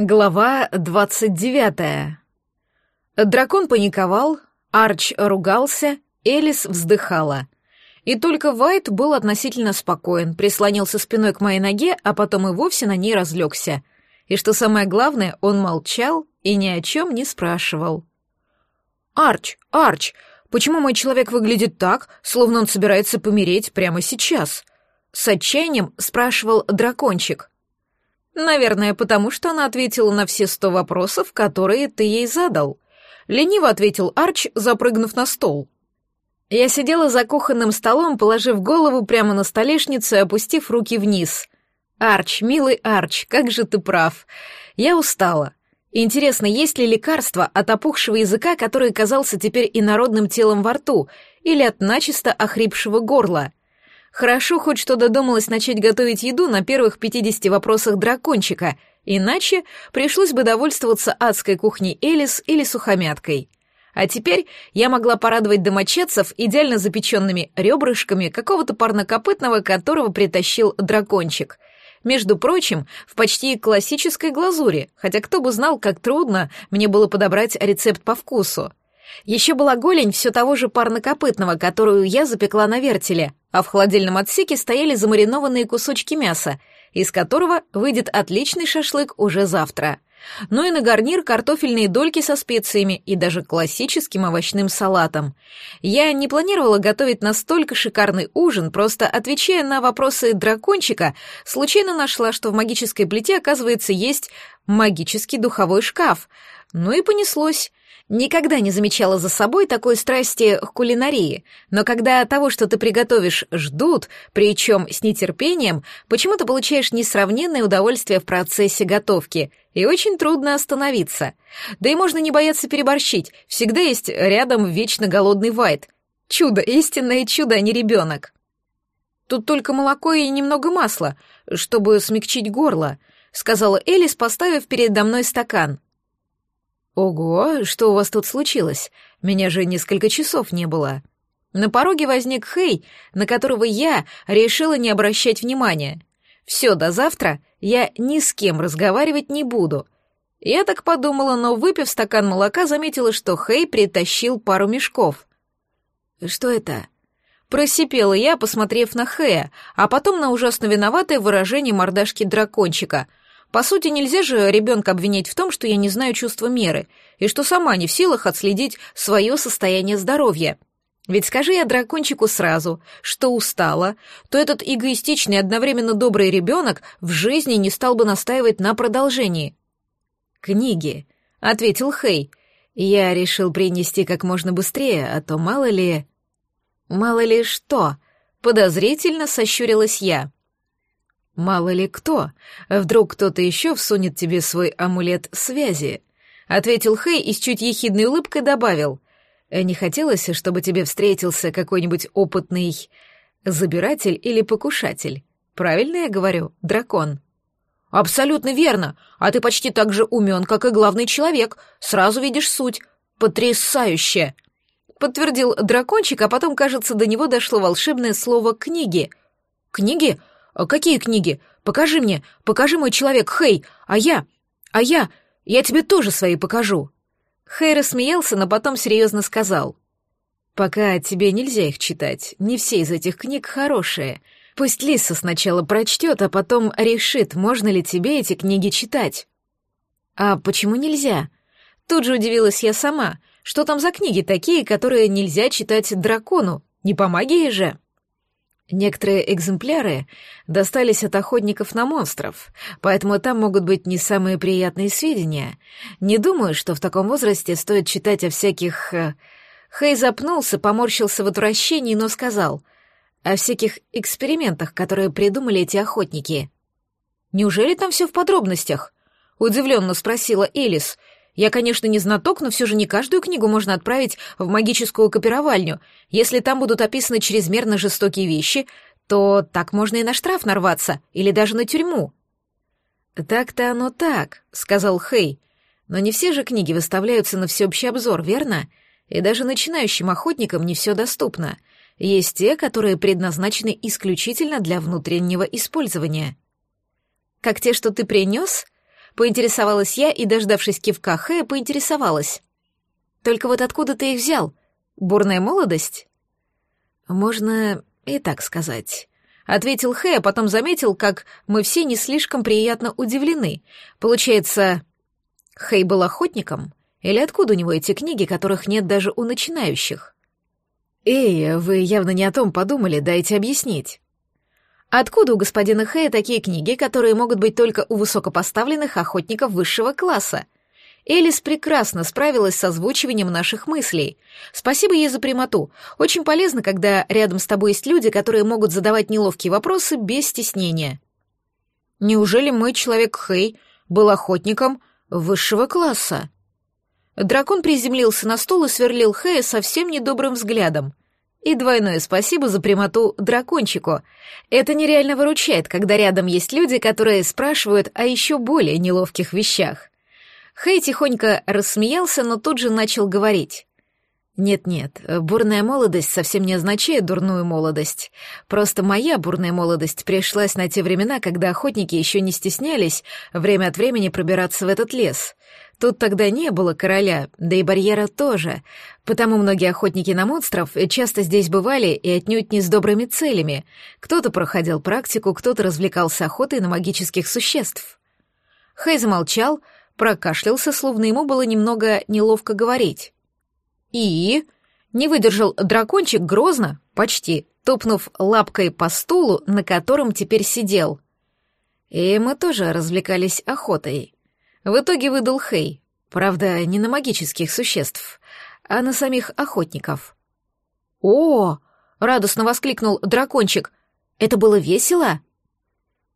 Глава 29. Дракон паниковал, Арч ругался, Элис вздыхала. И только Вайт был относительно спокоен, прислонился спиной к моей ноге, а потом и вовсе на ней разлегся. И что самое главное, он молчал и ни о чем не спрашивал. «Арч, Арч, почему мой человек выглядит так, словно он собирается помереть прямо сейчас?» С отчаянием спрашивал дракончик. Наверное, потому что она ответила на все сто вопросов, которые ты ей задал. Лениво ответил Арч, запрыгнув на стол. Я сидела за кухонным столом, положив голову прямо на столешницу и опустив руки вниз. «Арч, милый Арч, как же ты прав. Я устала. Интересно, есть ли лекарство от опухшего языка, который казался теперь инородным телом во рту, или от начисто охрипшего горла? Хорошо хоть что додумалась начать готовить еду на первых 50 вопросах дракончика, иначе пришлось бы довольствоваться адской кухней Элис или сухомяткой. А теперь я могла порадовать домочадцев идеально запеченными ребрышками какого-то парнокопытного, которого притащил дракончик. Между прочим, в почти классической глазури, хотя кто бы знал, как трудно мне было подобрать рецепт по вкусу — еще была голень все того же парнокопытного, которую я запекла на вертеле, а в холодильном отсеке стояли замаринованные кусочки мяса, из которого выйдет отличный шашлык уже завтра. Ну и на гарнир картофельные дольки со специями и даже классическим овощным салатом. Я не планировала готовить настолько шикарный ужин, просто отвечая на вопросы дракончика, случайно нашла, что в магической плите, оказывается, есть магический духовой шкаф. Ну и понеслось. Никогда не замечала за собой такой страсти к кулинарии, но когда того, что ты приготовишь, ждут, причем с нетерпением, почему-то получаешь несравненное удовольствие в процессе готовки, и очень трудно остановиться. Да и можно не бояться переборщить, всегда есть рядом вечно голодный Вайт. Чудо, истинное чудо, а не ребенок. Тут только молоко и немного масла, чтобы смягчить горло, сказала Элис, поставив передо мной стакан. «Ого, что у вас тут случилось? Меня же несколько часов не было». На пороге возник Хей, на которого я решила не обращать внимания. «Все, до завтра я ни с кем разговаривать не буду». Я так подумала, но, выпив стакан молока, заметила, что Хей притащил пару мешков. «Что это?» Просипела я, посмотрев на Хея, а потом на ужасно виноватое выражение мордашки дракончика — по сути, нельзя же ребенка обвинять в том, что я не знаю чувства меры, и что сама не в силах отследить свое состояние здоровья. Ведь скажи я дракончику сразу, что устала, то этот эгоистичный одновременно добрый ребенок в жизни не стал бы настаивать на продолжении. «Книги», — ответил Хей. «Я решил принести как можно быстрее, а то мало ли...» «Мало ли что», — подозрительно сощурилась я. Мало ли кто. Вдруг кто-то еще всунет тебе свой амулет связи. Ответил Хэй и с чуть ехидной улыбкой добавил. «Э, не хотелось, чтобы тебе встретился какой-нибудь опытный забиратель или покушатель. Правильно я говорю, дракон? Абсолютно верно. А ты почти так же умен, как и главный человек. Сразу видишь суть. Потрясающе! Подтвердил дракончик, а потом, кажется, до него дошло волшебное слово «книги». «Книги?» «А какие книги? Покажи мне, покажи мой человек, Хей, а я, а я, я тебе тоже свои покажу». Хей рассмеялся, но потом серьезно сказал. «Пока тебе нельзя их читать, не все из этих книг хорошие. Пусть Лиса сначала прочтет, а потом решит, можно ли тебе эти книги читать». «А почему нельзя?» Тут же удивилась я сама. «Что там за книги такие, которые нельзя читать дракону? Не по магии же?» Некоторые экземпляры достались от охотников на монстров, поэтому там могут быть не самые приятные сведения. Не думаю, что в таком возрасте стоит читать о всяких... Э, Хей запнулся, поморщился в отвращении, но сказал о всяких экспериментах, которые придумали эти охотники. «Неужели там все в подробностях?» — удивленно спросила Элис, я, конечно, не знаток, но все же не каждую книгу можно отправить в магическую копировальню. Если там будут описаны чрезмерно жестокие вещи, то так можно и на штраф нарваться, или даже на тюрьму». «Так-то оно так», — сказал Хей. «Но не все же книги выставляются на всеобщий обзор, верно? И даже начинающим охотникам не все доступно. Есть те, которые предназначены исключительно для внутреннего использования». «Как те, что ты принес?» Поинтересовалась я и, дождавшись кивка Хэя, поинтересовалась. «Только вот откуда ты их взял? Бурная молодость?» «Можно и так сказать», — ответил Хэ, а потом заметил, как мы все не слишком приятно удивлены. «Получается, Хэй был охотником? Или откуда у него эти книги, которых нет даже у начинающих?» «Эй, вы явно не о том подумали, дайте объяснить». Откуда у господина Хэя такие книги, которые могут быть только у высокопоставленных охотников высшего класса? Элис прекрасно справилась с озвучиванием наших мыслей. Спасибо ей за прямоту. Очень полезно, когда рядом с тобой есть люди, которые могут задавать неловкие вопросы без стеснения. Неужели мой человек Хэй был охотником высшего класса? Дракон приземлился на стол и сверлил Хэя совсем недобрым взглядом — и двойное спасибо за прямоту дракончику. Это нереально выручает, когда рядом есть люди, которые спрашивают о еще более неловких вещах. Хэй тихонько рассмеялся, но тут же начал говорить. Нет-нет, бурная молодость совсем не означает дурную молодость. Просто моя бурная молодость пришлась на те времена, когда охотники еще не стеснялись время от времени пробираться в этот лес. Тут тогда не было короля, да и барьера тоже, потому многие охотники на монстров часто здесь бывали и отнюдь не с добрыми целями. Кто-то проходил практику, кто-то развлекался охотой на магических существ. Хэй замолчал, прокашлялся, словно ему было немного неловко говорить. «И?» — не выдержал дракончик грозно, почти, топнув лапкой по стулу, на котором теперь сидел. «И мы тоже развлекались охотой», в итоге выдал Хей. Правда, не на магических существ, а на самих охотников. «О!» — радостно воскликнул дракончик. «Это было весело?»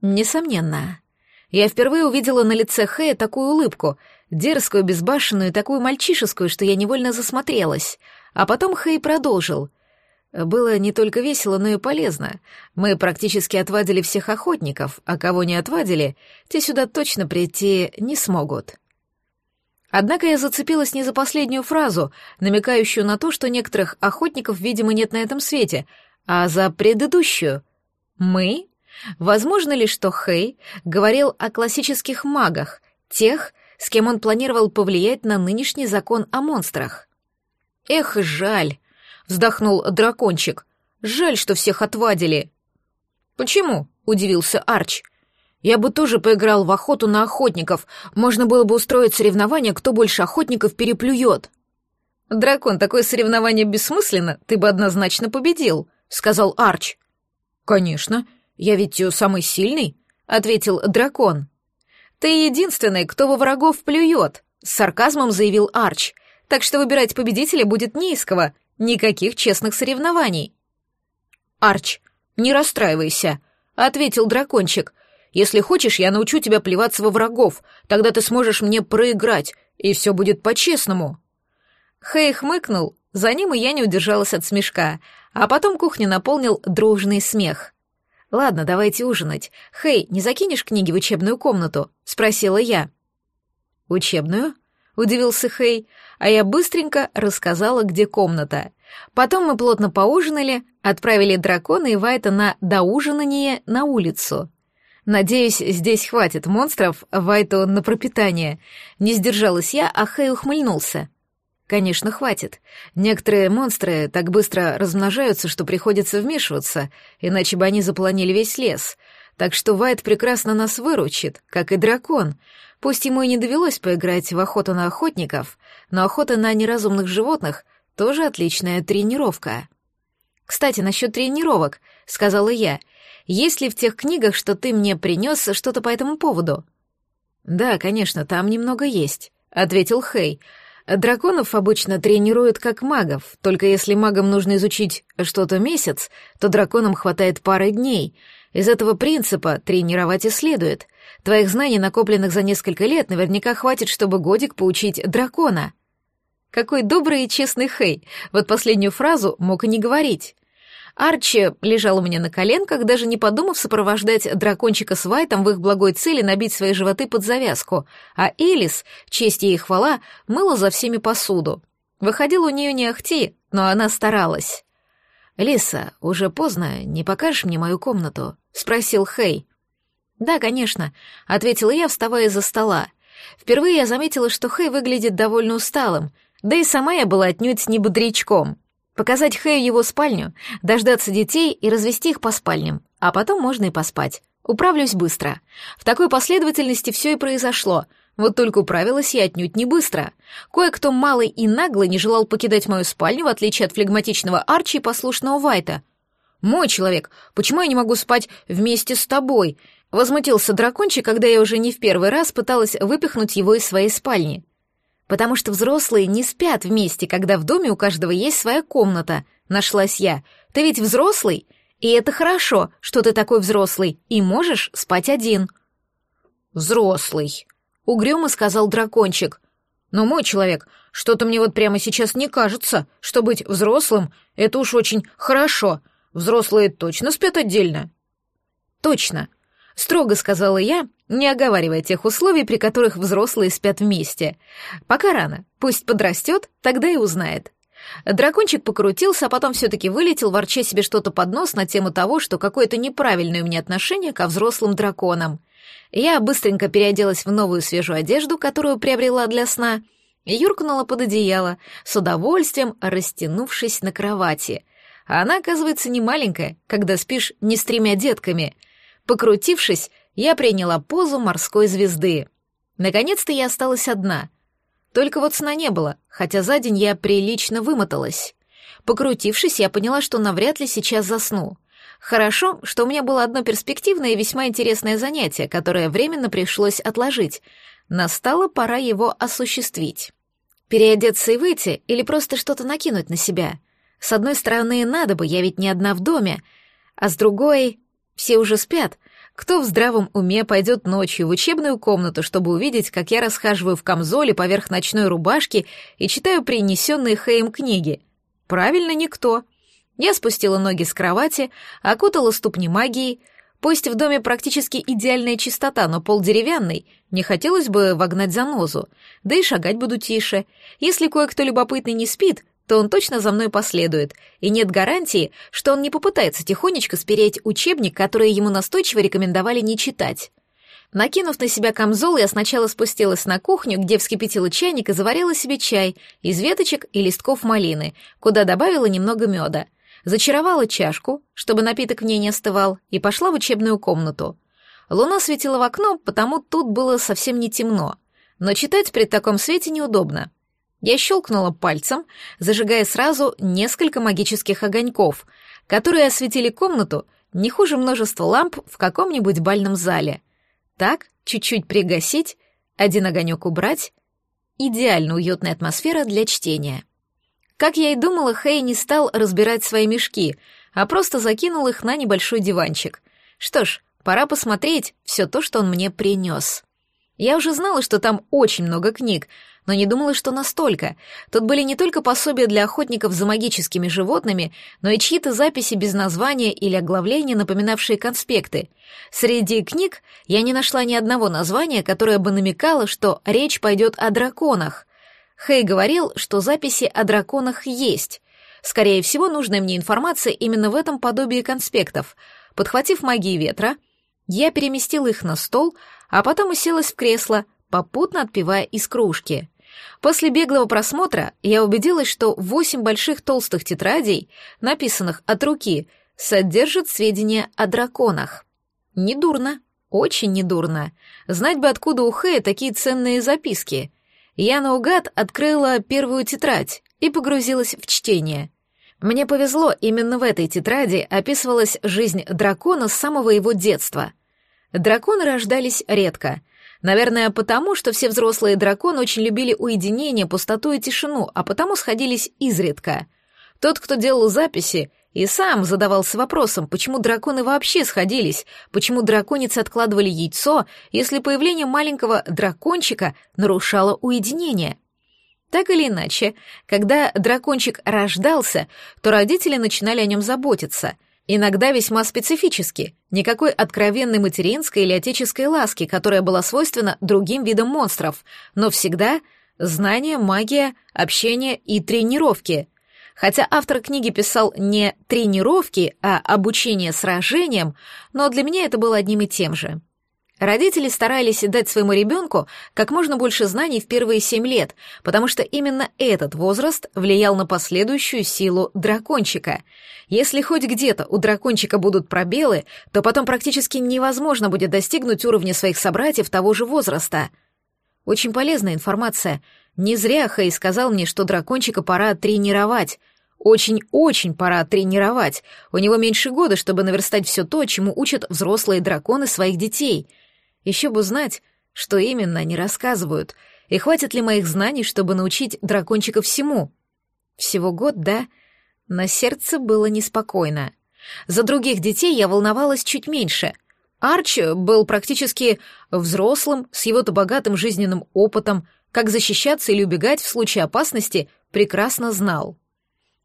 «Несомненно. Я впервые увидела на лице Хэя такую улыбку, дерзкую, безбашенную, такую мальчишескую, что я невольно засмотрелась. А потом Хэй продолжил. Было не только весело, но и полезно. Мы практически отвадили всех охотников, а кого не отвадили, те сюда точно прийти не смогут. Однако я зацепилась не за последнюю фразу, намекающую на то, что некоторых охотников, видимо, нет на этом свете, а за предыдущую. «Мы?» Возможно ли, что Хей говорил о классических магах, тех, с кем он планировал повлиять на нынешний закон о монстрах? Эх, жаль, вздохнул дракончик. Жаль, что всех отвадили. Почему? удивился Арч. Я бы тоже поиграл в охоту на охотников. Можно было бы устроить соревнование, кто больше охотников переплюет. Дракон, такое соревнование бессмысленно, ты бы однозначно победил, сказал Арч. Конечно, я ведь э, самый сильный, ответил дракон. Ты единственный, кто во врагов плюет, с сарказмом заявил Арч. Так что выбирать победителя будет не из кого. Никаких честных соревнований. Арч, не расстраивайся, ответил дракончик. Если хочешь, я научу тебя плеваться во врагов, тогда ты сможешь мне проиграть, и все будет по-честному. Хей хмыкнул, за ним и я не удержалась от смешка, а потом кухня наполнил дружный смех. «Ладно, давайте ужинать. Хей, не закинешь книги в учебную комнату?» — спросила я. «Учебную?» — удивился Хей а я быстренько рассказала, где комната. Потом мы плотно поужинали, отправили дракона и Вайта на доужинание на улицу. Надеюсь, здесь хватит монстров, Вайту на пропитание. Не сдержалась я, а Хэй ухмыльнулся. Конечно, хватит. Некоторые монстры так быстро размножаются, что приходится вмешиваться, иначе бы они заполонили весь лес. Так что Вайт прекрасно нас выручит, как и дракон. Пусть ему и не довелось поиграть в охоту на охотников, но охота на неразумных животных — тоже отличная тренировка. «Кстати, насчет тренировок», — сказала я, — «есть ли в тех книгах, что ты мне принес, что-то по этому поводу?» «Да, конечно, там немного есть», — ответил Хей. «Драконов обычно тренируют как магов, только если магам нужно изучить что-то месяц, то драконам хватает пары дней. Из этого принципа тренировать и следует. Твоих знаний, накопленных за несколько лет, наверняка хватит, чтобы годик поучить дракона. Какой добрый и честный Хей. Вот последнюю фразу мог и не говорить. Арчи лежал у меня на коленках, даже не подумав сопровождать дракончика с Вайтом в их благой цели набить свои животы под завязку, а Элис, честь ей хвала, мыла за всеми посуду. Выходил у нее не ахти, но она старалась. «Лиса, уже поздно, не покажешь мне мою комнату?» — спросил Хей. «Да, конечно», — ответила я, вставая из-за стола. Впервые я заметила, что Хэй выглядит довольно усталым, да и сама я была отнюдь не бодрячком. Показать Хэю его спальню, дождаться детей и развести их по спальням, а потом можно и поспать. Управлюсь быстро. В такой последовательности все и произошло. Вот только управилась я отнюдь не быстро. Кое-кто малый и нагло не желал покидать мою спальню, в отличие от флегматичного Арчи и послушного Вайта. «Мой человек, почему я не могу спать вместе с тобой?» Возмутился дракончик, когда я уже не в первый раз пыталась выпихнуть его из своей спальни. «Потому что взрослые не спят вместе, когда в доме у каждого есть своя комната», — нашлась я. «Ты ведь взрослый, и это хорошо, что ты такой взрослый, и можешь спать один». «Взрослый», — угрюмо сказал дракончик. «Но мой человек, что-то мне вот прямо сейчас не кажется, что быть взрослым — это уж очень хорошо. Взрослые точно спят отдельно?» «Точно», Строго сказала я, не оговаривая тех условий, при которых взрослые спят вместе. Пока рано. Пусть подрастет, тогда и узнает. Дракончик покрутился, а потом все-таки вылетел, ворча себе что-то под нос на тему того, что какое-то неправильное у меня отношение ко взрослым драконам. Я быстренько переоделась в новую свежую одежду, которую приобрела для сна, и юркнула под одеяло, с удовольствием растянувшись на кровати. Она, оказывается, не маленькая, когда спишь не с тремя детками — Покрутившись, я приняла позу морской звезды. Наконец-то я осталась одна. Только вот сна не было, хотя за день я прилично вымоталась. Покрутившись, я поняла, что навряд ли сейчас засну. Хорошо, что у меня было одно перспективное и весьма интересное занятие, которое временно пришлось отложить. Настала пора его осуществить. Переодеться и выйти или просто что-то накинуть на себя. С одной стороны, надо бы, я ведь не одна в доме, а с другой все уже спят. Кто в здравом уме пойдет ночью в учебную комнату, чтобы увидеть, как я расхаживаю в камзоле поверх ночной рубашки и читаю принесенные Хэем книги? Правильно, никто. Я спустила ноги с кровати, окутала ступни магией. Пусть в доме практически идеальная чистота, но пол деревянный, не хотелось бы вогнать занозу. Да и шагать буду тише. Если кое-кто любопытный не спит, то он точно за мной последует, и нет гарантии, что он не попытается тихонечко спереть учебник, который ему настойчиво рекомендовали не читать. Накинув на себя камзол, я сначала спустилась на кухню, где вскипятила чайник и заварила себе чай из веточек и листков малины, куда добавила немного меда. Зачаровала чашку, чтобы напиток в ней не остывал, и пошла в учебную комнату. Луна светила в окно, потому тут было совсем не темно. Но читать при таком свете неудобно. Я щелкнула пальцем, зажигая сразу несколько магических огоньков, которые осветили комнату не хуже множества ламп в каком-нибудь бальном зале. Так, чуть-чуть пригасить, один огонек убрать. Идеально уютная атмосфера для чтения. Как я и думала, Хэй не стал разбирать свои мешки, а просто закинул их на небольшой диванчик. Что ж, пора посмотреть все то, что он мне принес. Я уже знала, что там очень много книг, но не думала, что настолько. Тут были не только пособия для охотников за магическими животными, но и чьи-то записи без названия или оглавления, напоминавшие конспекты. Среди книг я не нашла ни одного названия, которое бы намекало, что речь пойдет о драконах. Хей говорил, что записи о драконах есть. Скорее всего, нужная мне информация именно в этом подобии конспектов. Подхватив магии ветра, я переместила их на стол — а потом уселась в кресло, попутно отпивая из кружки. После беглого просмотра я убедилась, что восемь больших толстых тетрадей, написанных от руки, содержат сведения о драконах. Недурно, очень недурно. Знать бы, откуда у Хэя такие ценные записки. Я наугад открыла первую тетрадь и погрузилась в чтение — мне повезло, именно в этой тетради описывалась жизнь дракона с самого его детства. Драконы рождались редко. Наверное, потому, что все взрослые драконы очень любили уединение, пустоту и тишину, а потому сходились изредка. Тот, кто делал записи, и сам задавался вопросом, почему драконы вообще сходились, почему драконицы откладывали яйцо, если появление маленького дракончика нарушало уединение. Так или иначе, когда дракончик рождался, то родители начинали о нем заботиться — Иногда весьма специфически, никакой откровенной материнской или отеческой ласки, которая была свойственна другим видам монстров, но всегда знание, магия, общение и тренировки. Хотя автор книги писал не «тренировки», а «обучение сражениям», но для меня это было одним и тем же. Родители старались дать своему ребенку как можно больше знаний в первые семь лет, потому что именно этот возраст влиял на последующую силу дракончика. Если хоть где-то у дракончика будут пробелы, то потом практически невозможно будет достигнуть уровня своих собратьев того же возраста. Очень полезная информация. Не зря Хэй сказал мне, что дракончика пора тренировать. Очень-очень пора тренировать. У него меньше года, чтобы наверстать все то, чему учат взрослые драконы своих детей — еще бы знать, что именно они рассказывают, и хватит ли моих знаний, чтобы научить дракончика всему. Всего год, да? На сердце было неспокойно. За других детей я волновалась чуть меньше. Арчи был практически взрослым, с его-то богатым жизненным опытом, как защищаться или убегать в случае опасности, прекрасно знал.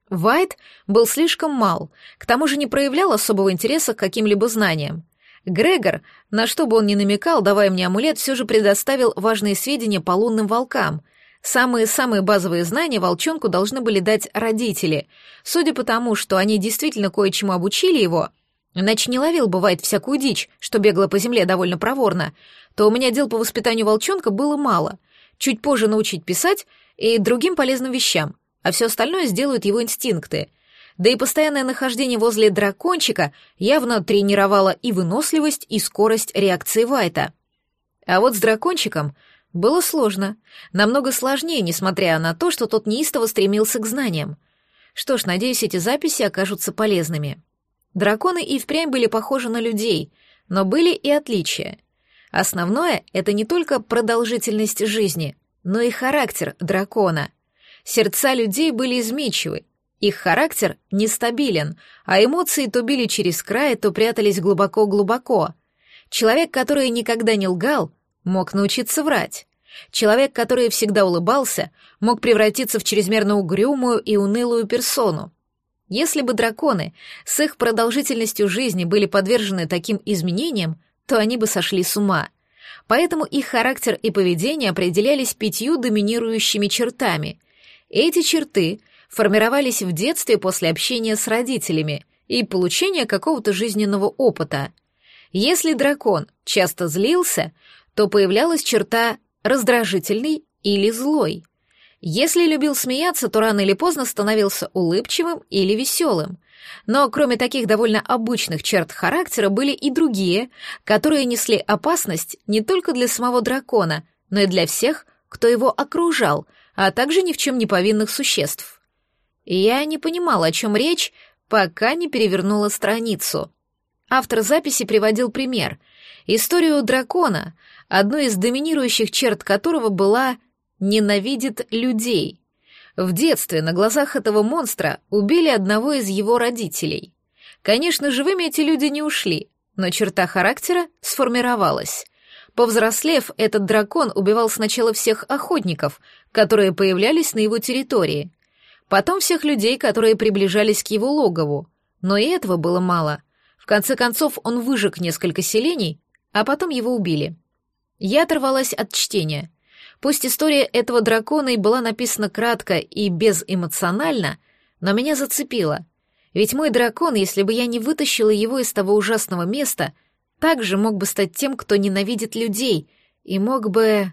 Вайт был слишком мал, к тому же не проявлял особого интереса к каким-либо знаниям. Грегор, на что бы он ни намекал, давая мне амулет, все же предоставил важные сведения по лунным волкам. Самые-самые базовые знания волчонку должны были дать родители. Судя по тому, что они действительно кое-чему обучили его, иначе не ловил, бывает, всякую дичь, что бегала по земле довольно проворно, то у меня дел по воспитанию волчонка было мало. Чуть позже научить писать и другим полезным вещам, а все остальное сделают его инстинкты — да и постоянное нахождение возле дракончика явно тренировало и выносливость, и скорость реакции Вайта. А вот с дракончиком было сложно. Намного сложнее, несмотря на то, что тот неистово стремился к знаниям. Что ж, надеюсь, эти записи окажутся полезными. Драконы и впрямь были похожи на людей, но были и отличия. Основное — это не только продолжительность жизни, но и характер дракона. Сердца людей были изменчивы, их характер нестабилен, а эмоции то били через край, то прятались глубоко-глубоко. Человек, который никогда не лгал, мог научиться врать. Человек, который всегда улыбался, мог превратиться в чрезмерно угрюмую и унылую персону. Если бы драконы с их продолжительностью жизни были подвержены таким изменениям, то они бы сошли с ума. Поэтому их характер и поведение определялись пятью доминирующими чертами. Эти черты — формировались в детстве после общения с родителями и получения какого-то жизненного опыта. Если дракон часто злился, то появлялась черта раздражительный или злой. Если любил смеяться, то рано или поздно становился улыбчивым или веселым. Но кроме таких довольно обычных черт характера были и другие, которые несли опасность не только для самого дракона, но и для всех, кто его окружал, а также ни в чем не повинных существ. Я не понимала, о чем речь, пока не перевернула страницу. Автор записи приводил пример. Историю дракона, одной из доминирующих черт которого была «ненавидит людей». В детстве на глазах этого монстра убили одного из его родителей. Конечно, живыми эти люди не ушли, но черта характера сформировалась. Повзрослев, этот дракон убивал сначала всех охотников, которые появлялись на его территории — Потом всех людей, которые приближались к его логову. Но и этого было мало. В конце концов, он выжег несколько селений, а потом его убили. Я оторвалась от чтения. Пусть история этого дракона и была написана кратко и безэмоционально, но меня зацепило. Ведь мой дракон, если бы я не вытащила его из того ужасного места, также мог бы стать тем, кто ненавидит людей, и мог бы...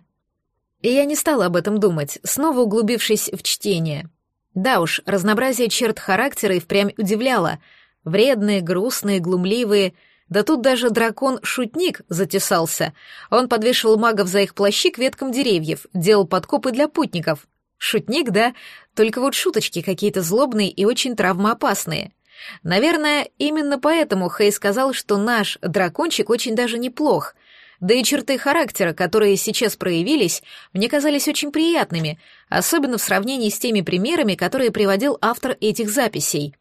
И я не стала об этом думать, снова углубившись в чтение. Да уж, разнообразие черт характера и впрямь удивляло. Вредные, грустные, глумливые. Да тут даже дракон-шутник затесался. Он подвешивал магов за их плащи к веткам деревьев, делал подкопы для путников. Шутник, да, только вот шуточки какие-то злобные и очень травмоопасные. Наверное, именно поэтому Хей сказал, что наш дракончик очень даже неплох. Да и черты характера, которые сейчас проявились, мне казались очень приятными, особенно в сравнении с теми примерами, которые приводил автор этих записей.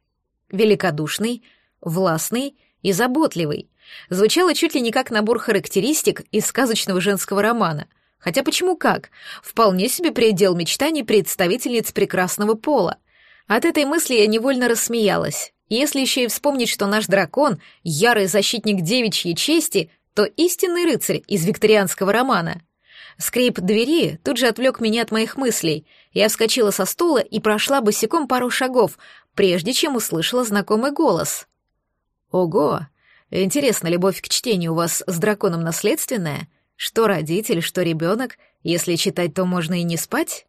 Великодушный, властный и заботливый. Звучало чуть ли не как набор характеристик из сказочного женского романа. Хотя почему как? Вполне себе предел мечтаний представительниц прекрасного пола. От этой мысли я невольно рассмеялась. Если еще и вспомнить, что наш дракон, ярый защитник девичьей чести, то истинный рыцарь из викторианского романа. Скрип двери тут же отвлек меня от моих мыслей. Я вскочила со стула и прошла босиком пару шагов, прежде чем услышала знакомый голос. «Ого! Интересно, любовь к чтению у вас с драконом наследственная? Что родитель, что ребенок? Если читать, то можно и не спать?»